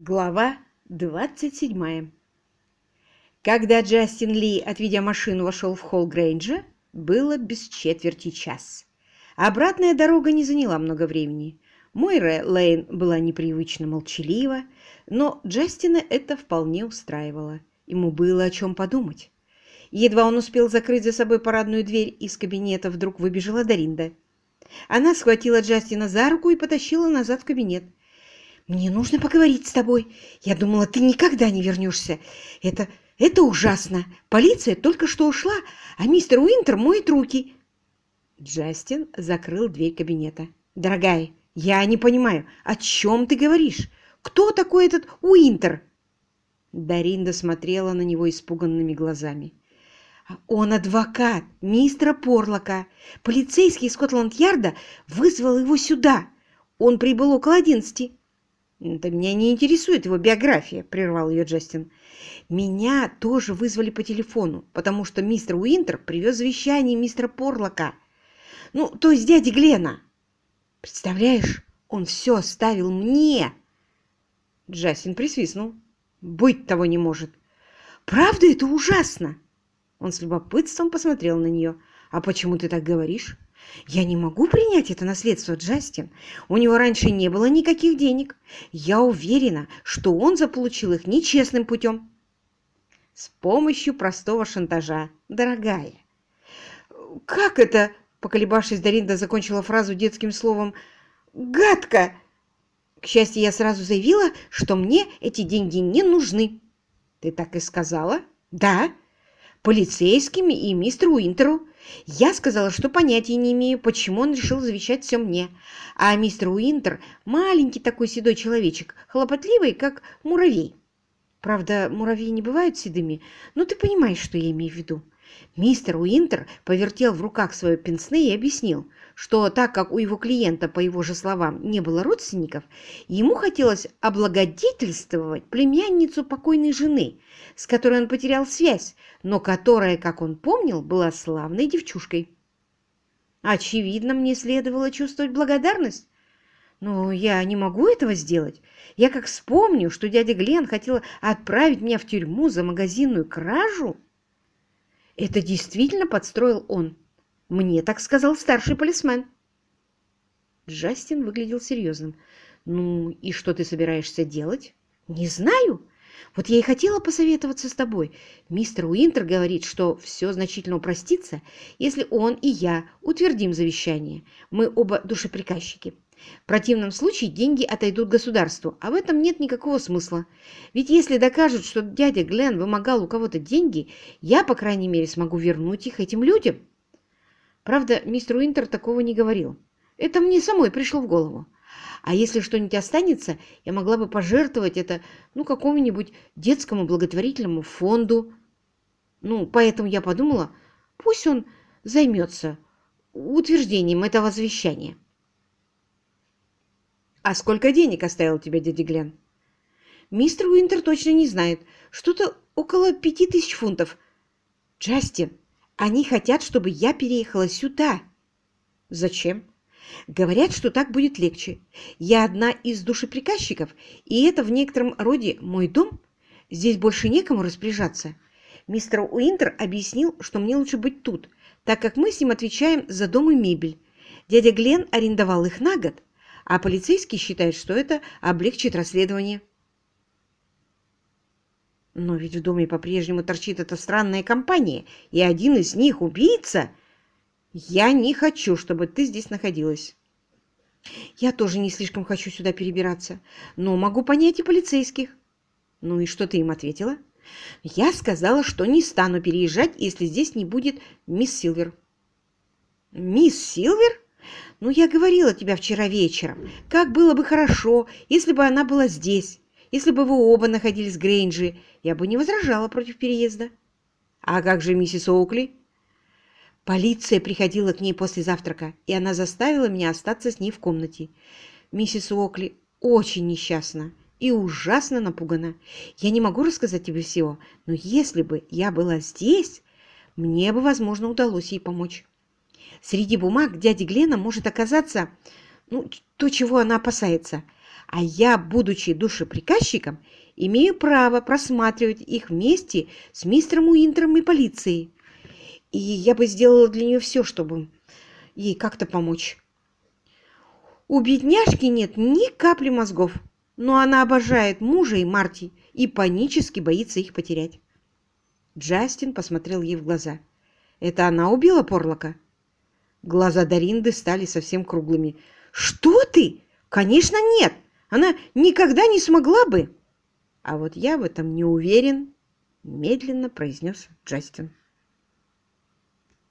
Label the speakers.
Speaker 1: Глава 27 Когда Джастин Ли, отведя машину, вошел в холл Грейнджа, было без четверти час. Обратная дорога не заняла много времени. Мойра Лейн была непривычно молчалива, но Джастина это вполне устраивало. Ему было о чем подумать. Едва он успел закрыть за собой парадную дверь, из кабинета вдруг выбежала Даринда. Она схватила Джастина за руку и потащила назад в кабинет. «Мне нужно поговорить с тобой. Я думала, ты никогда не вернешься. Это... это ужасно. Полиция только что ушла, а мистер Уинтер моет руки». Джастин закрыл дверь кабинета. «Дорогая, я не понимаю, о чем ты говоришь? Кто такой этот Уинтер?» Даринда смотрела на него испуганными глазами. «Он адвокат мистера Порлока. Полицейский Скотланд-Ярда вызвал его сюда. Он прибыл около одиннадцати. «Это меня не интересует его биография», — прервал ее Джастин. «Меня тоже вызвали по телефону, потому что мистер Уинтер привез завещание мистера Порлока. Ну, то есть дяди Глена. Представляешь, он все оставил мне!» Джастин присвистнул. «Быть того не может!» «Правда, это ужасно!» Он с любопытством посмотрел на нее. «А почему ты так говоришь?» Я не могу принять это наследство, Джастин. У него раньше не было никаких денег. Я уверена, что он заполучил их нечестным путем. С помощью простого шантажа, дорогая. Как это? Поколебавшись, Даринда закончила фразу детским словом «гадко». К счастью, я сразу заявила, что мне эти деньги не нужны. Ты так и сказала? Да. Полицейскими и мистеру Уинтеру. Я сказала, что понятия не имею, почему он решил завещать все мне. А мистер Уинтер – маленький такой седой человечек, хлопотливый, как муравей. Правда, муравьи не бывают седыми, но ты понимаешь, что я имею в виду. Мистер Уинтер повертел в руках свое пенсне и объяснил, что так как у его клиента, по его же словам, не было родственников, ему хотелось облагодетельствовать племянницу покойной жены, с которой он потерял связь, но которая, как он помнил, была славной девчушкой. Очевидно, мне следовало чувствовать благодарность. Но я не могу этого сделать. Я как вспомню, что дядя Глен хотел отправить меня в тюрьму за магазинную кражу. Это действительно подстроил он. Мне так сказал старший полисмен. Джастин выглядел серьезным. «Ну, и что ты собираешься делать?» «Не знаю. Вот я и хотела посоветоваться с тобой. Мистер Уинтер говорит, что все значительно упростится, если он и я утвердим завещание. Мы оба душеприказчики. В противном случае деньги отойдут государству, а в этом нет никакого смысла. Ведь если докажут, что дядя Глен вымогал у кого-то деньги, я, по крайней мере, смогу вернуть их этим людям. Правда, мистер Уинтер такого не говорил. Это мне самой пришло в голову. А если что-нибудь останется, я могла бы пожертвовать это, ну, какому-нибудь детскому благотворительному фонду. Ну, поэтому я подумала, пусть он займется утверждением этого завещания. «А сколько денег оставил тебе дядя Глен?» «Мистер Уинтер точно не знает. Что-то около пяти тысяч фунтов». «Джастин, они хотят, чтобы я переехала сюда». «Зачем?» «Говорят, что так будет легче. Я одна из душеприказчиков, и это в некотором роде мой дом. Здесь больше некому распоряжаться. Мистер Уинтер объяснил, что мне лучше быть тут, так как мы с ним отвечаем за дом и мебель. Дядя Глен арендовал их на год, а полицейский считает, что это облегчит расследование». Но ведь в доме по-прежнему торчит эта странная компания, и один из них убийца. Я не хочу, чтобы ты здесь находилась. Я тоже не слишком хочу сюда перебираться, но могу понять и полицейских. Ну и что ты им ответила? Я сказала, что не стану переезжать, если здесь не будет мисс Силвер. Мисс Силвер? Ну, я говорила тебе вчера вечером, как было бы хорошо, если бы она была здесь. Если бы вы оба находились в Грейнджи, я бы не возражала против переезда. А как же миссис Оукли? Полиция приходила к ней после завтрака, и она заставила меня остаться с ней в комнате. Миссис Уокли очень несчастна и ужасно напугана. Я не могу рассказать тебе всего, но если бы я была здесь, мне бы, возможно, удалось ей помочь. Среди бумаг дяди Глена может оказаться ну, то, чего она опасается – А я, будучи душеприказчиком, имею право просматривать их вместе с мистером Уинтером и полицией. И я бы сделала для нее все, чтобы ей как-то помочь. У бедняжки нет ни капли мозгов, но она обожает мужа и Марти и панически боится их потерять. Джастин посмотрел ей в глаза. «Это она убила Порлока?» Глаза Даринды стали совсем круглыми. «Что ты? Конечно, нет! Она никогда не смогла бы!» «А вот я в этом не уверен», — медленно произнес Джастин.